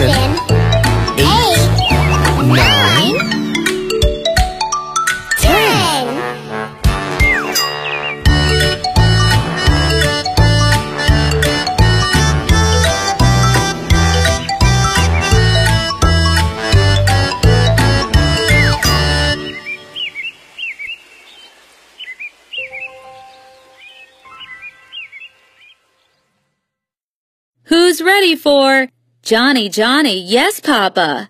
seven, eight, nine, ten. Who's ready for Johnny, Johnny, yes, Papa?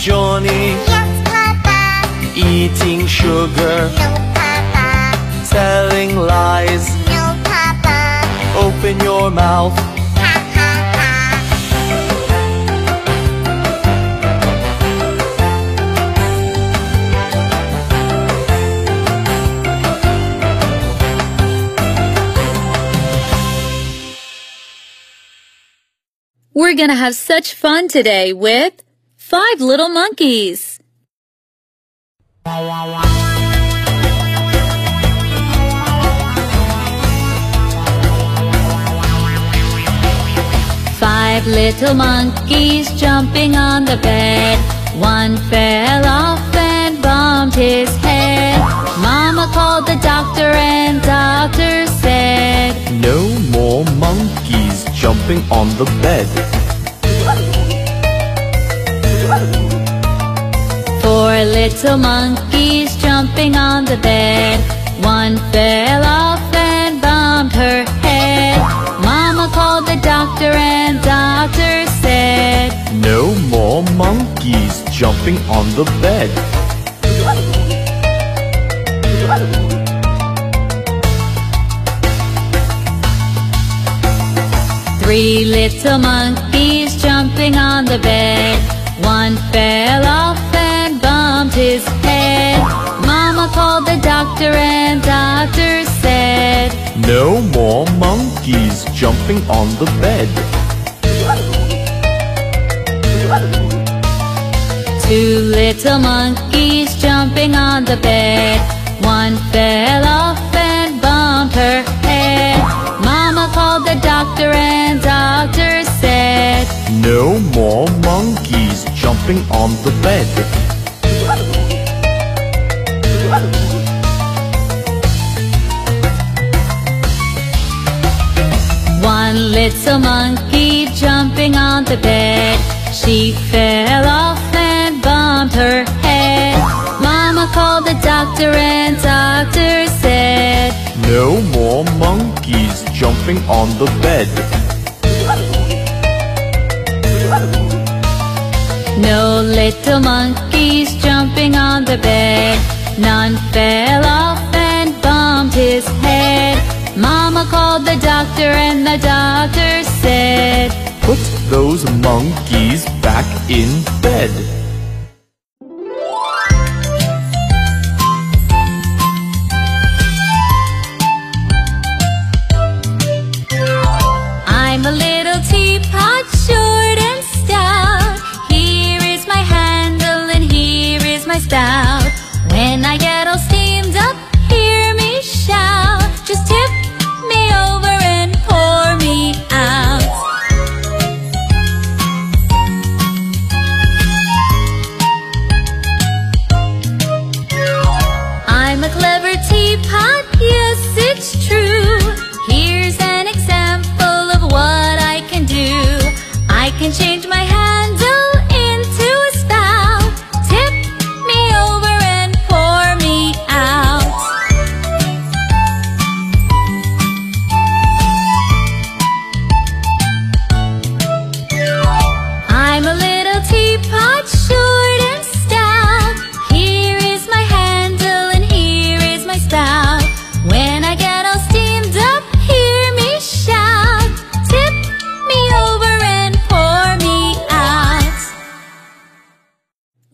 Johnny, Johnny, yes, Papa. eating sugar, No, Papa. telling lies. No, Papa. Open your mouth. Ha, ha, ha. We're gonna have such fun today with Five Little Monkeys. Five little monkeys jumping on the bed. One fell off and bumped his head. Mama called the doctor and doctor said, No more monkeys jumping on the bed. Little monkeys jumping on the bed. One fell off and bumped her head. Mama called the doctor and doctor said, No more monkeys jumping on the bed. Three little monkeys jumping on the bed. One fell off called the doctor and doctor said, No more monkeys jumping on the bed. Two little monkeys jumping on the bed. One fell off and bumped her head. Mama called the doctor and doctor said, No more monkeys jumping on the bed. a monkey jumping on the bed. She fell off and bumped her head. Mama called the doctor and doctor said, No more monkeys jumping on the bed. No little monkeys jumping on the bed. None fell off and bumped his head. Mama called the doctor and the doctor said, Put those monkeys back in bed.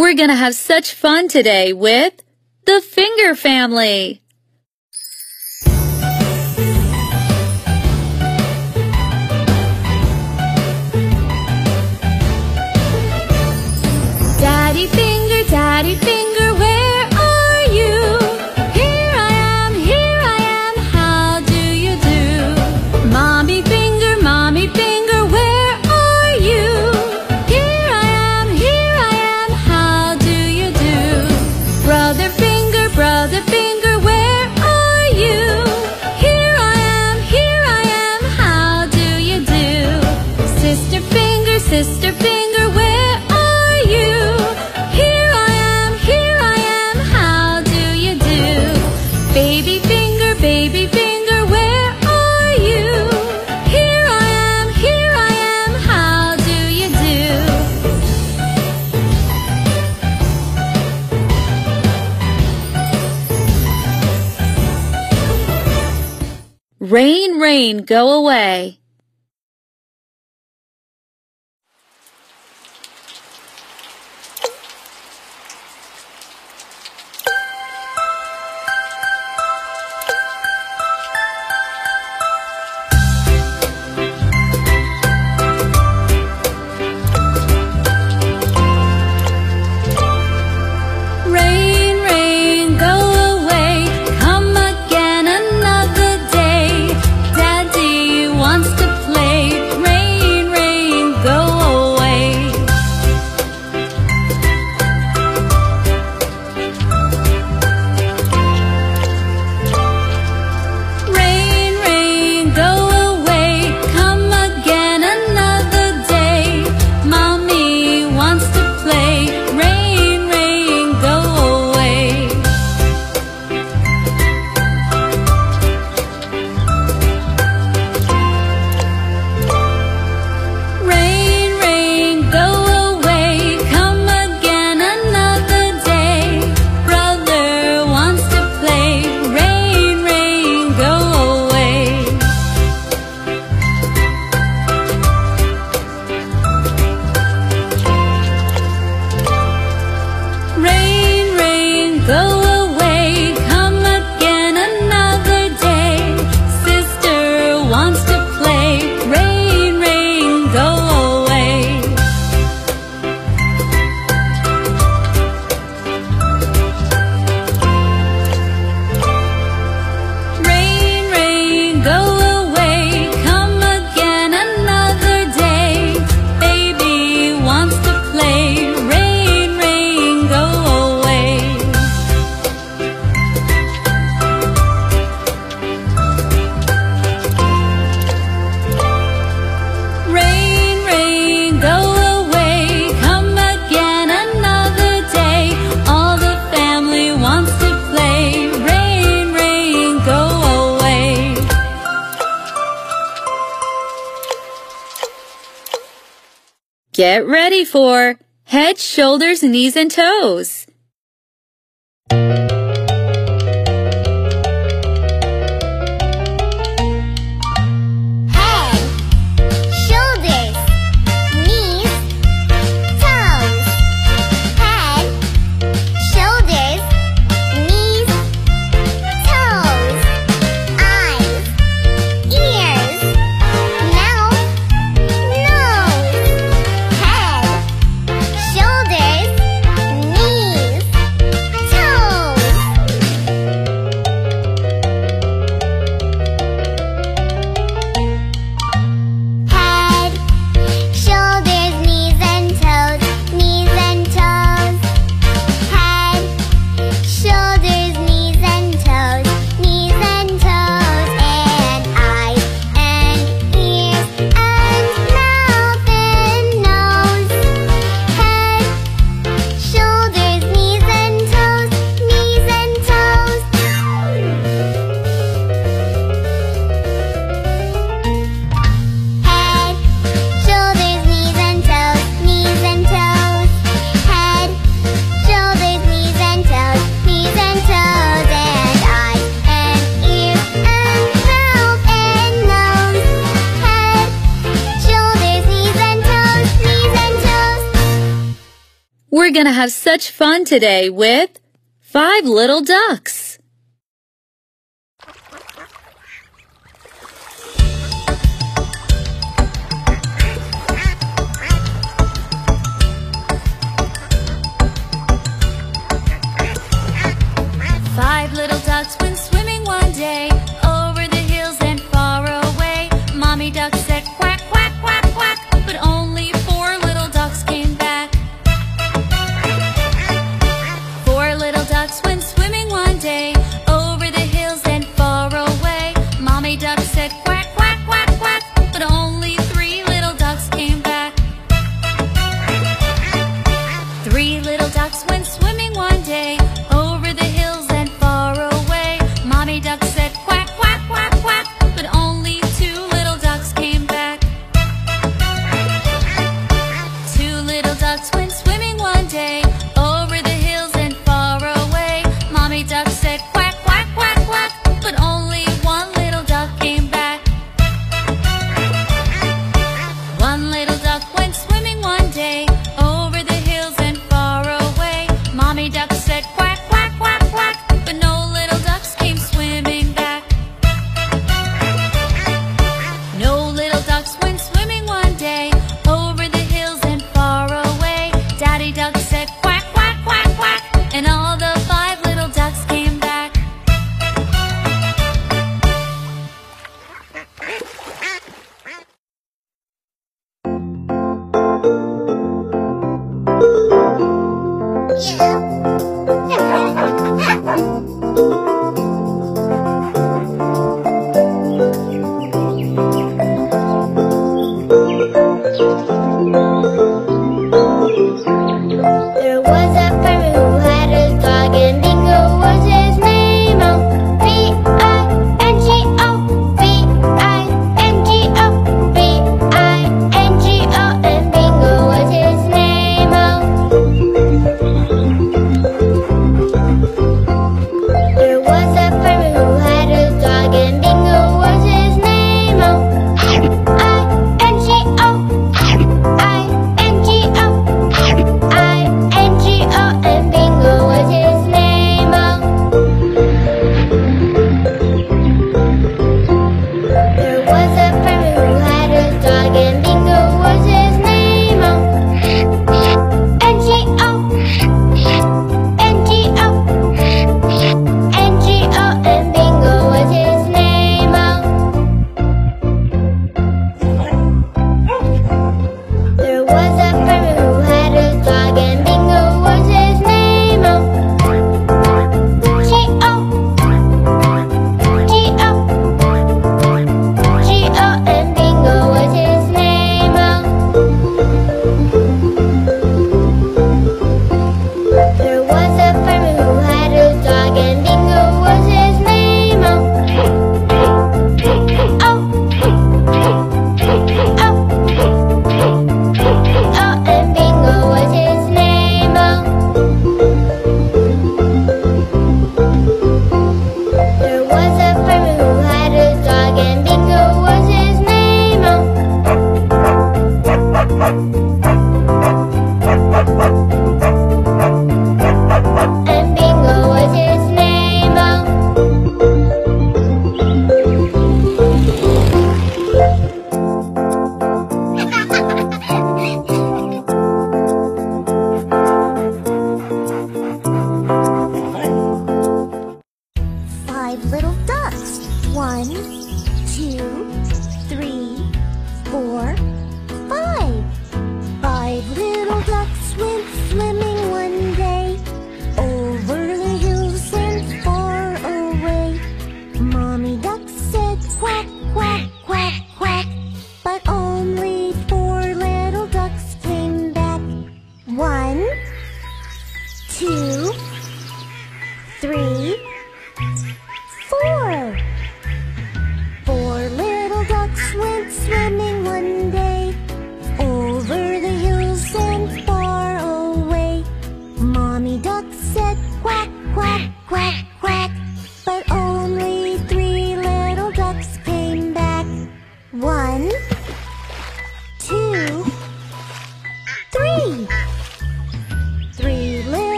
We're gonna have such fun today with the Finger Family. Rain, rain, go away. for head, shoulders, knees, and toes. today with Five Little Ducks. Five little ducks went swimming one day.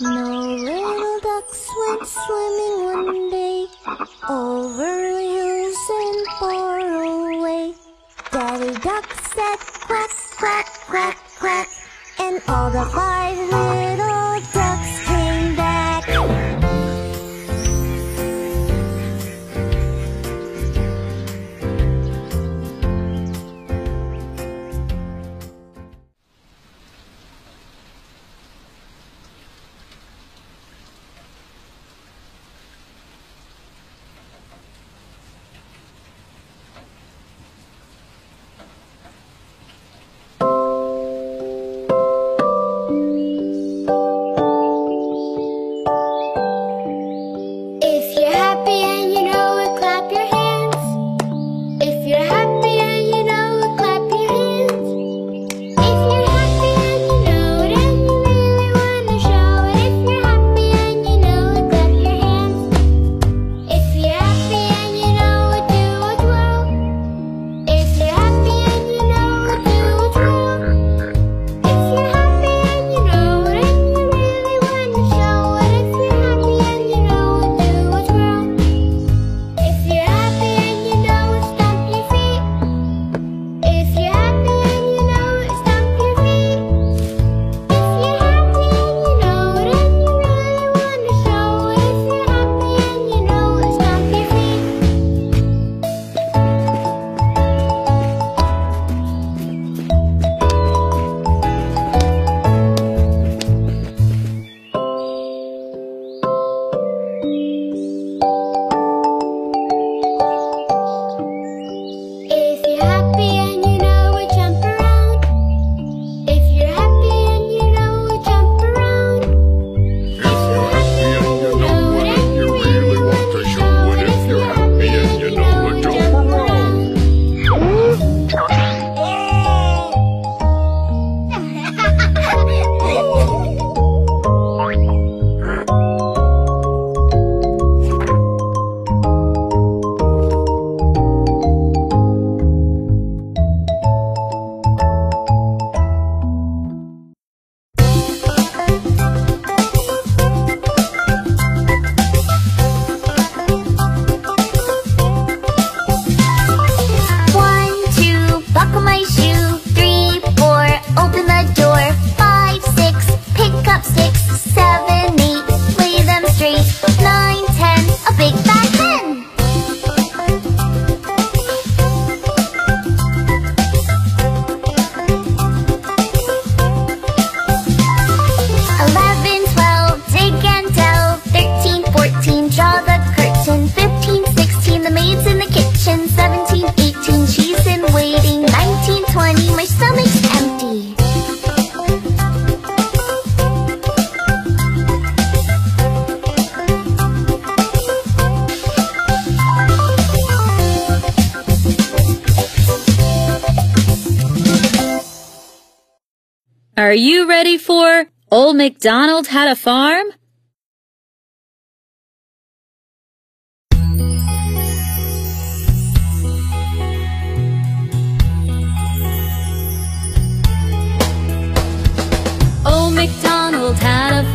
Nowhere ducks went swimming one day Over hills and far away. Daddy duck said quack, quack, quack, quack And all the five little MacDonald Had a Farm? Oh, Old MacDonald had a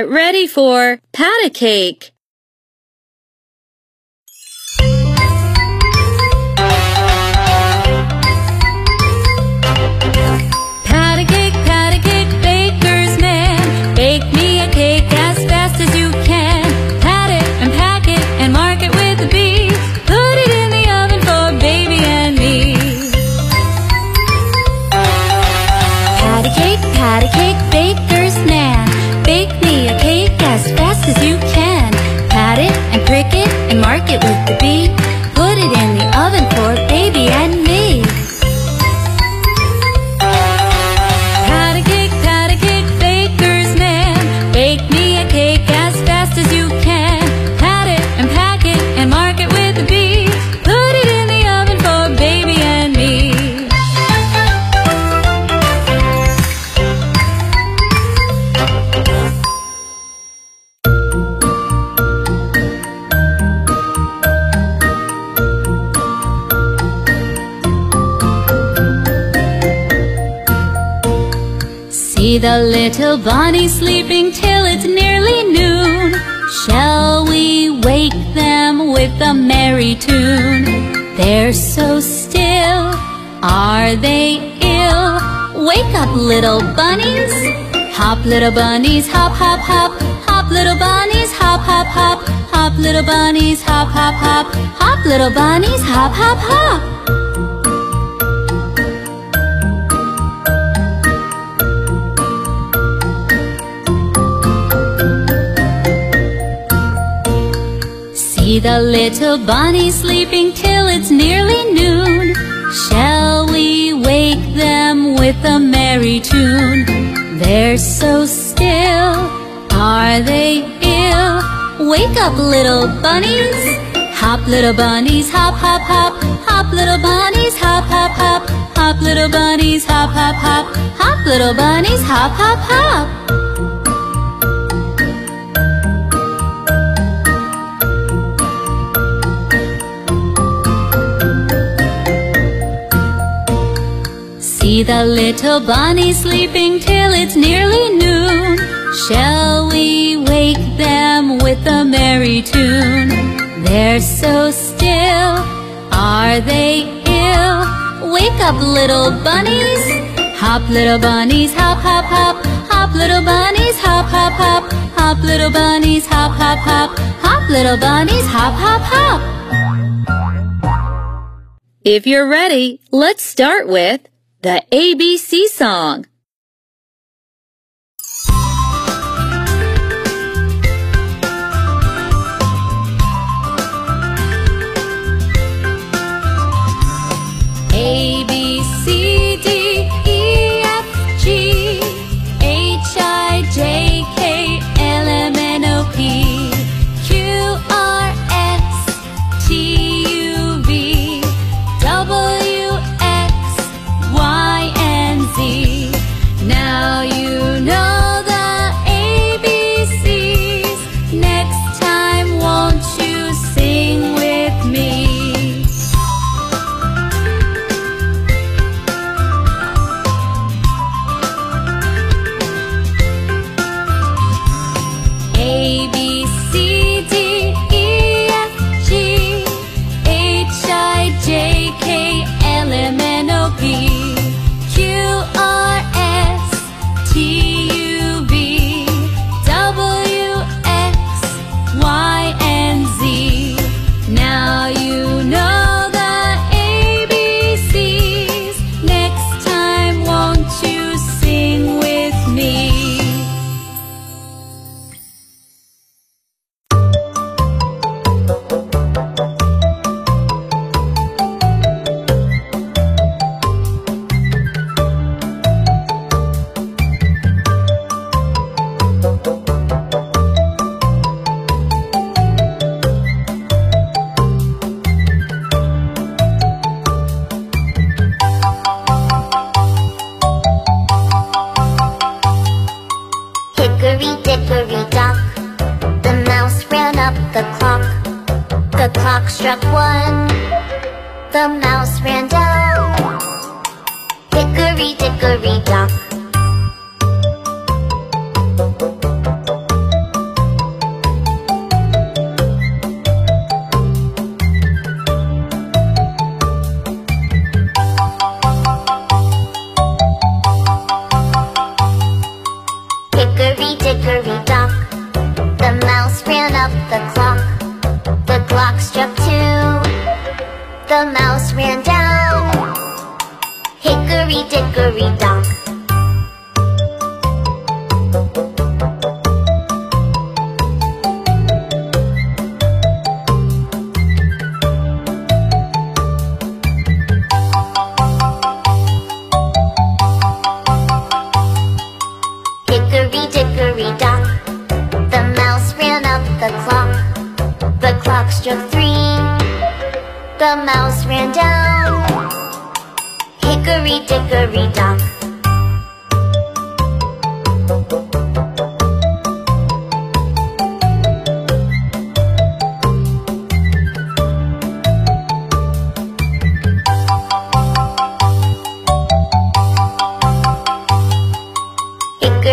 Get ready for pat a cake. Mark the little bunny sleeping till it's nearly noon. Shall we wake them with a merry tune? They're so still, are they ill? Wake up, little bunnies. Hop, little bunnies, hop, hop, hop. Hop, little bunnies, hop, hop, hop. Hop, little bunnies, hop, hop, hop. Hop, little bunnies, hop, hop, hop. The little bunny sleeping till it's nearly noon. Shall we wake them with a merry tune? They're so still, are they ill? Wake up, little bunnies. Hop, little bunnies, hop, hop, hop. Hop, little bunnies, hop, hop, hop. Hop, little bunnies, hop, hop, hop. Hop, little bunnies, hop, hop, hop. See the little bunny sleeping till it's nearly noon. Shall we wake them with a merry tune? They're so still, are they ill? Wake up, little bunnies. Hop, little bunnies, hop, hop, hop. Hop, little bunnies, hop, hop, hop. Hop, little bunnies, hop, hop, hop. Hop, little bunnies, hop, hop, hop. If you're ready, let's start with the ABC song. A the clock. The clock struck one. The mouse ran down. Hickory dickory dock.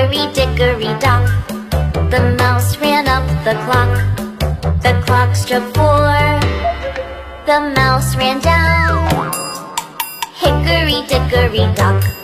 Hickory dickory dock. The mouse ran up the clock. The clock struck four. The mouse ran down. Hickory dickory dock.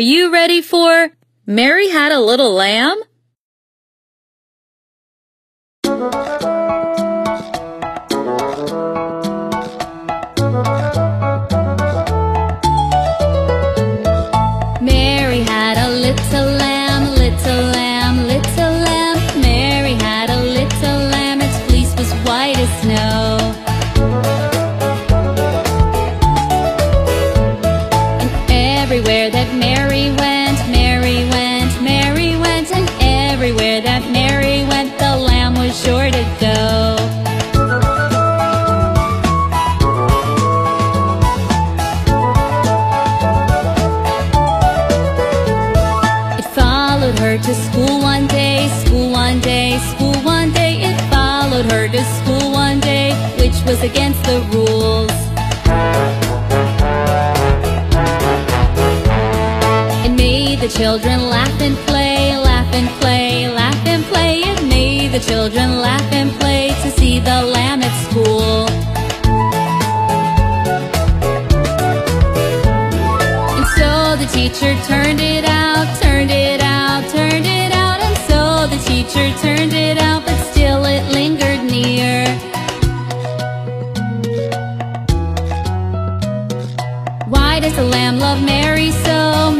Are you ready for Mary Had a Little Lamb? which was against the rules. and made the children laugh and play, laugh and play, laugh and play. And made the children laugh and play to see the lamb at school. And so the teacher turned it out, turned it out, turned it out, and so the teacher turned love Mary so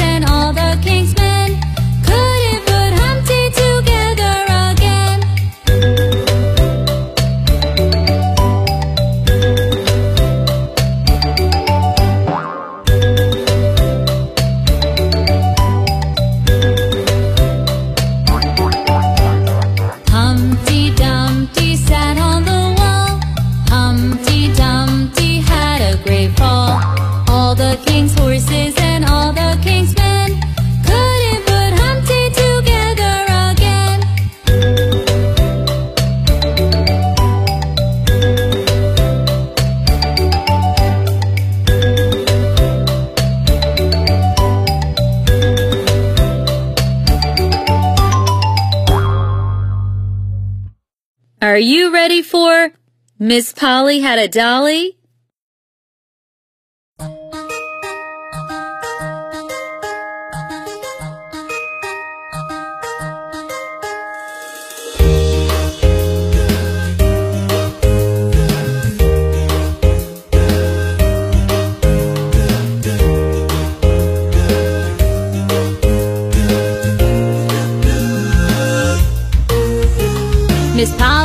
Miss Polly had a dolly? Miss Polly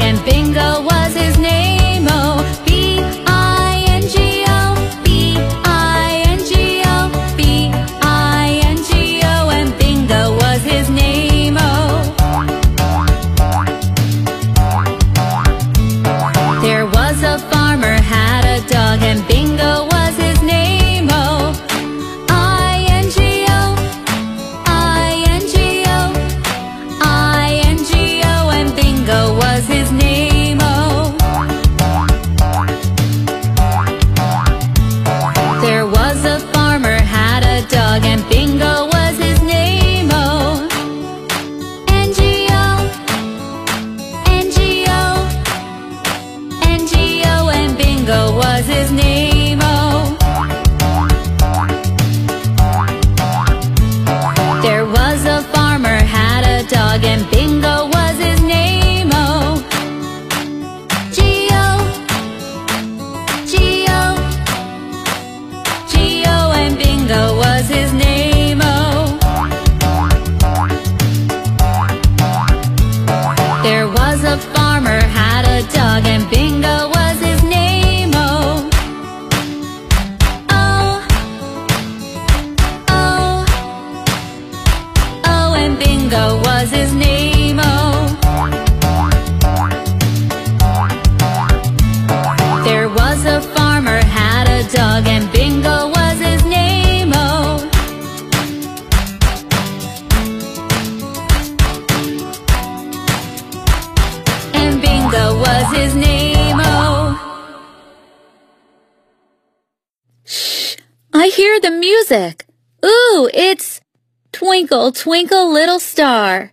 and Bingo was his name. farmer had a dog and bingo music. Ooh, it's Twinkle, Twinkle Little Star.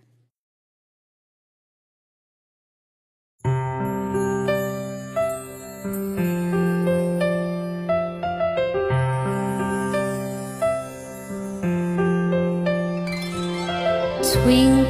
Twinkle